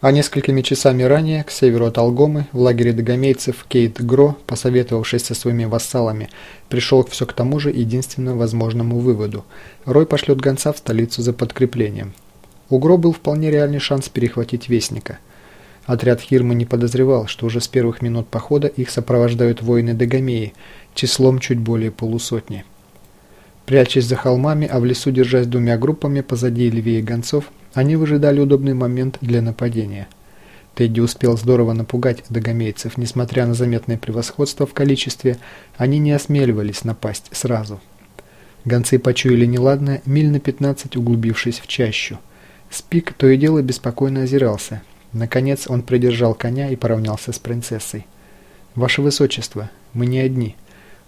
А несколькими часами ранее, к северу от Алгомы, в лагере догомейцев Кейт Гро, посоветовавшись со своими вассалами, пришел все к тому же единственно возможному выводу. Рой пошлет гонца в столицу за подкреплением. У Гро был вполне реальный шанс перехватить Вестника. Отряд Хирма не подозревал, что уже с первых минут похода их сопровождают воины Дагомеи, числом чуть более полусотни. Прячась за холмами, а в лесу держась двумя группами позади и левее гонцов, они выжидали удобный момент для нападения. Тедди успел здорово напугать догомейцев. Несмотря на заметное превосходство в количестве, они не осмеливались напасть сразу. Гонцы почуяли неладное, миль на 15 углубившись в чащу. Спик то и дело беспокойно озирался. Наконец он придержал коня и поравнялся с принцессой. «Ваше Высочество, мы не одни.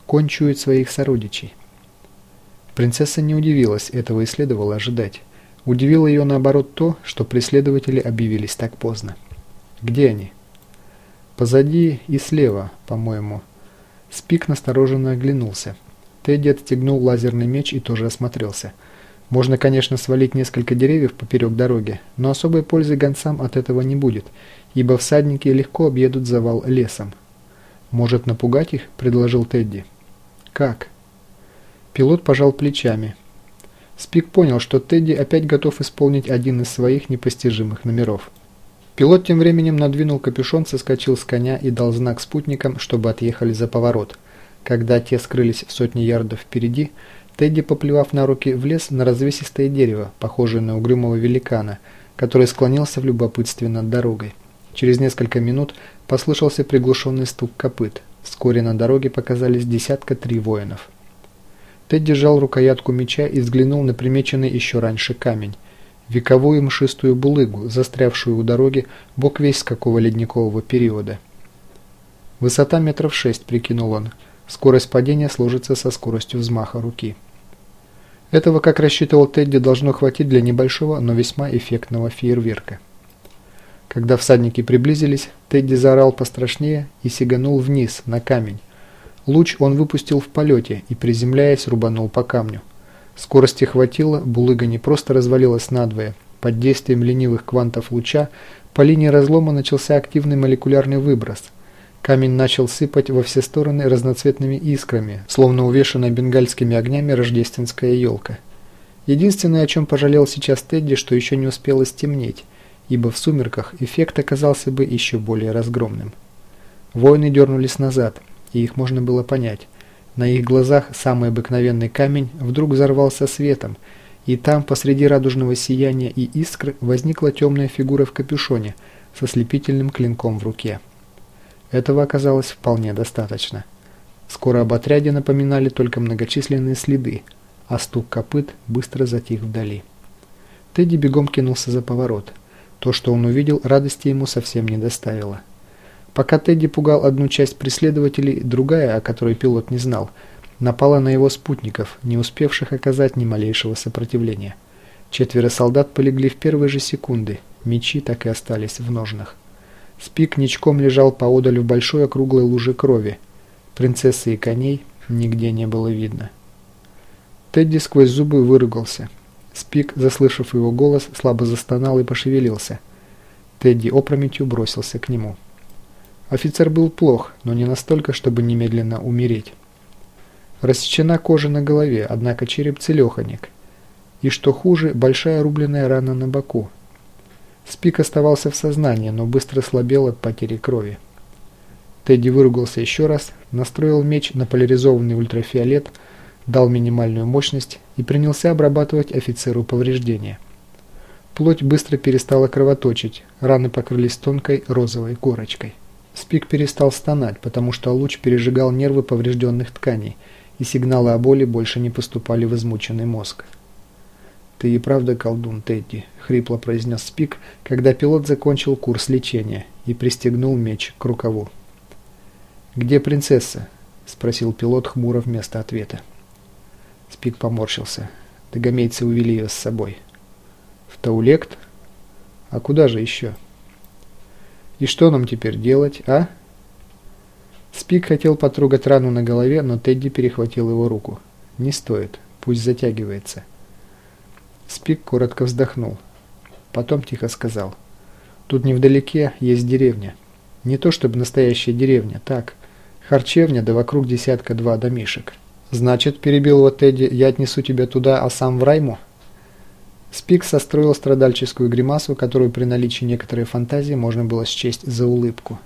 Конь чует своих сородичей». Принцесса не удивилась, этого и следовало ожидать. Удивило ее наоборот то, что преследователи объявились так поздно. «Где они?» «Позади и слева, по-моему». Спик настороженно оглянулся. Тедди отстегнул лазерный меч и тоже осмотрелся. Можно, конечно, свалить несколько деревьев поперек дороги, но особой пользы гонцам от этого не будет, ибо всадники легко объедут завал лесом. «Может напугать их?» – предложил Тедди. «Как?» Пилот пожал плечами. Спик понял, что Тедди опять готов исполнить один из своих непостижимых номеров. Пилот тем временем надвинул капюшон, соскочил с коня и дал знак спутникам, чтобы отъехали за поворот. Когда те скрылись в сотни ярдов впереди, Тедди, поплевав на руки, влез на развесистое дерево, похожее на угрюмого великана, который склонился в любопытстве над дорогой. Через несколько минут послышался приглушенный стук копыт. Вскоре на дороге показались десятка три воинов. Тед держал рукоятку меча и взглянул на примеченный еще раньше камень. Вековую мшистую булыгу, застрявшую у дороги, бог весь с какого ледникового периода. Высота метров шесть, прикинул он. Скорость падения сложится со скоростью взмаха руки. Этого, как рассчитывал Тедди, должно хватить для небольшого, но весьма эффектного фейерверка. Когда всадники приблизились, Тедди заорал пострашнее и сиганул вниз, на камень, Луч он выпустил в полете и, приземляясь, рубанул по камню. Скорости хватило, булыга не просто развалилась надвое. Под действием ленивых квантов луча по линии разлома начался активный молекулярный выброс. Камень начал сыпать во все стороны разноцветными искрами, словно увешанная бенгальскими огнями рождественская елка. Единственное, о чем пожалел сейчас Тедди, что еще не успело стемнеть, ибо в сумерках эффект оказался бы еще более разгромным. Воины дернулись назад – и их можно было понять. На их глазах самый обыкновенный камень вдруг взорвался светом, и там, посреди радужного сияния и искр, возникла темная фигура в капюшоне со слепительным клинком в руке. Этого оказалось вполне достаточно. Скоро об отряде напоминали только многочисленные следы, а стук копыт быстро затих вдали. Тедди бегом кинулся за поворот. То, что он увидел, радости ему совсем не доставило. Пока Тедди пугал одну часть преследователей, другая, о которой пилот не знал, напала на его спутников, не успевших оказать ни малейшего сопротивления. Четверо солдат полегли в первые же секунды, мечи так и остались в ножнах. Спик ничком лежал поодаль в большой округлой луже крови. Принцессы и коней нигде не было видно. Тедди сквозь зубы выругался. Спик, заслышав его голос, слабо застонал и пошевелился. Тедди опрометью бросился к нему. Офицер был плох, но не настолько, чтобы немедленно умереть. Рассечена кожа на голове, однако череп целеханик. И что хуже, большая рубленная рана на боку. Спик оставался в сознании, но быстро слабел от потери крови. Тедди выругался еще раз, настроил меч на поляризованный ультрафиолет, дал минимальную мощность и принялся обрабатывать офицеру повреждения. Плоть быстро перестала кровоточить, раны покрылись тонкой розовой корочкой. Спик перестал стонать, потому что луч пережигал нервы поврежденных тканей, и сигналы о боли больше не поступали в измученный мозг. «Ты и правда колдун, Тедди», — хрипло произнес Спик, когда пилот закончил курс лечения и пристегнул меч к рукаву. «Где принцесса?» — спросил пилот хмуро вместо ответа. Спик поморщился. Дагомейцы увели ее с собой. «В Таулект? А куда же еще?» И что нам теперь делать, а? Спик хотел потрогать рану на голове, но Тедди перехватил его руку. Не стоит, пусть затягивается. Спик коротко вздохнул. Потом тихо сказал. Тут невдалеке есть деревня. Не то чтобы настоящая деревня, так. Харчевня, да вокруг десятка-два домишек. Значит, перебил его Тедди, я отнесу тебя туда, а сам в Райму? Спик состроил страдальческую гримасу, которую при наличии некоторой фантазии можно было счесть за улыбку.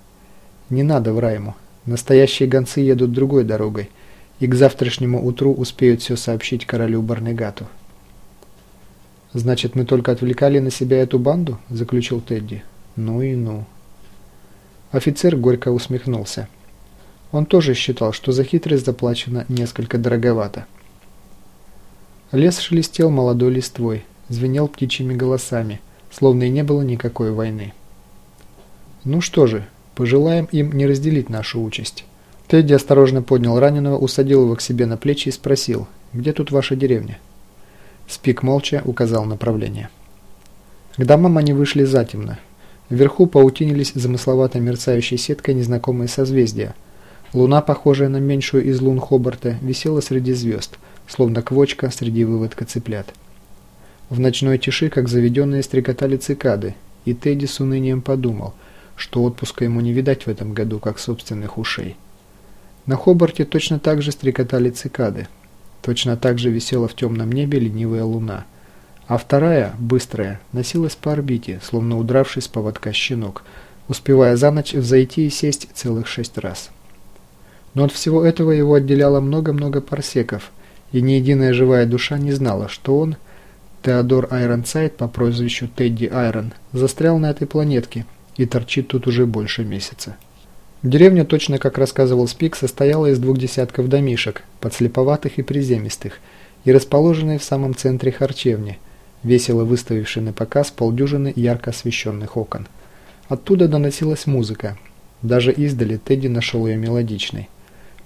«Не надо в Райму. Настоящие гонцы едут другой дорогой, и к завтрашнему утру успеют все сообщить королю Барнегату». «Значит, мы только отвлекали на себя эту банду?» – заключил Тедди. «Ну и ну». Офицер горько усмехнулся. Он тоже считал, что за хитрость заплачено несколько дороговато. Лес шелестел молодой листвой – звенел птичьими голосами, словно и не было никакой войны. «Ну что же, пожелаем им не разделить нашу участь». Тедди осторожно поднял раненого, усадил его к себе на плечи и спросил, «Где тут ваша деревня?» Спик молча указал направление. К домам они вышли затемно. Вверху паутинились замысловато мерцающей сеткой незнакомые созвездия. Луна, похожая на меньшую из лун Хобарта, висела среди звезд, словно квочка среди выводка цыплят. В ночной тиши, как заведенные, стрекотали цикады, и Тедди с унынием подумал, что отпуска ему не видать в этом году, как собственных ушей. На Хобарте точно так же стрекотали цикады. Точно так же висела в темном небе ленивая луна. А вторая, быстрая, носилась по орбите, словно удравший с поводка щенок, успевая за ночь взойти и сесть целых шесть раз. Но от всего этого его отделяло много-много парсеков, и ни единая живая душа не знала, что он – Теодор Айронсайд по прозвищу Тедди Айрон застрял на этой планетке и торчит тут уже больше месяца. Деревня, точно как рассказывал Спик, состояла из двух десятков домишек, подслеповатых и приземистых, и расположенной в самом центре харчевни, весело выставившей на показ полдюжины ярко освещенных окон. Оттуда доносилась музыка. Даже издали Тедди нашел ее мелодичной.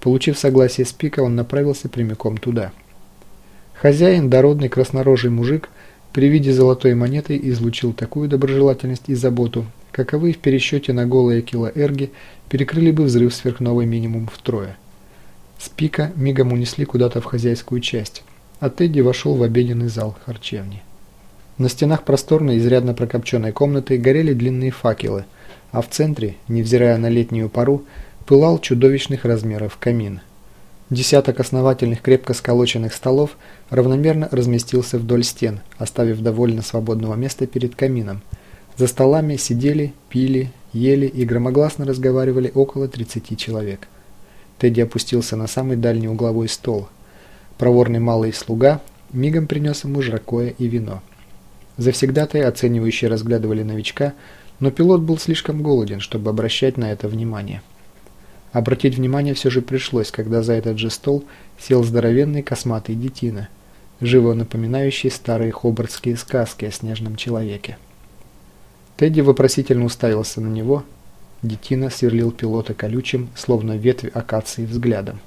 Получив согласие Спика, он направился прямиком туда – Хозяин, дородный краснорожий мужик, при виде золотой монеты излучил такую доброжелательность и заботу, каковы в пересчете на голые килоэрги перекрыли бы взрыв сверхновой минимум втрое. С пика мигом унесли куда-то в хозяйскую часть, а Тедди вошел в обеденный зал харчевни. На стенах просторной, изрядно прокопченной комнаты горели длинные факелы, а в центре, невзирая на летнюю пару, пылал чудовищных размеров камин – Десяток основательных крепко сколоченных столов равномерно разместился вдоль стен, оставив довольно свободного места перед камином. За столами сидели, пили, ели и громогласно разговаривали около 30 человек. Тедди опустился на самый дальний угловой стол. Проворный малый слуга мигом принес ему жаркое и вино. Завсегдатые оценивающие разглядывали новичка, но пилот был слишком голоден, чтобы обращать на это внимание. Обратить внимание все же пришлось, когда за этот же стол сел здоровенный косматый детина, живо напоминающий старые хобартские сказки о снежном человеке. Тедди вопросительно уставился на него. Детина сверлил пилота колючим, словно ветвь акации взглядом.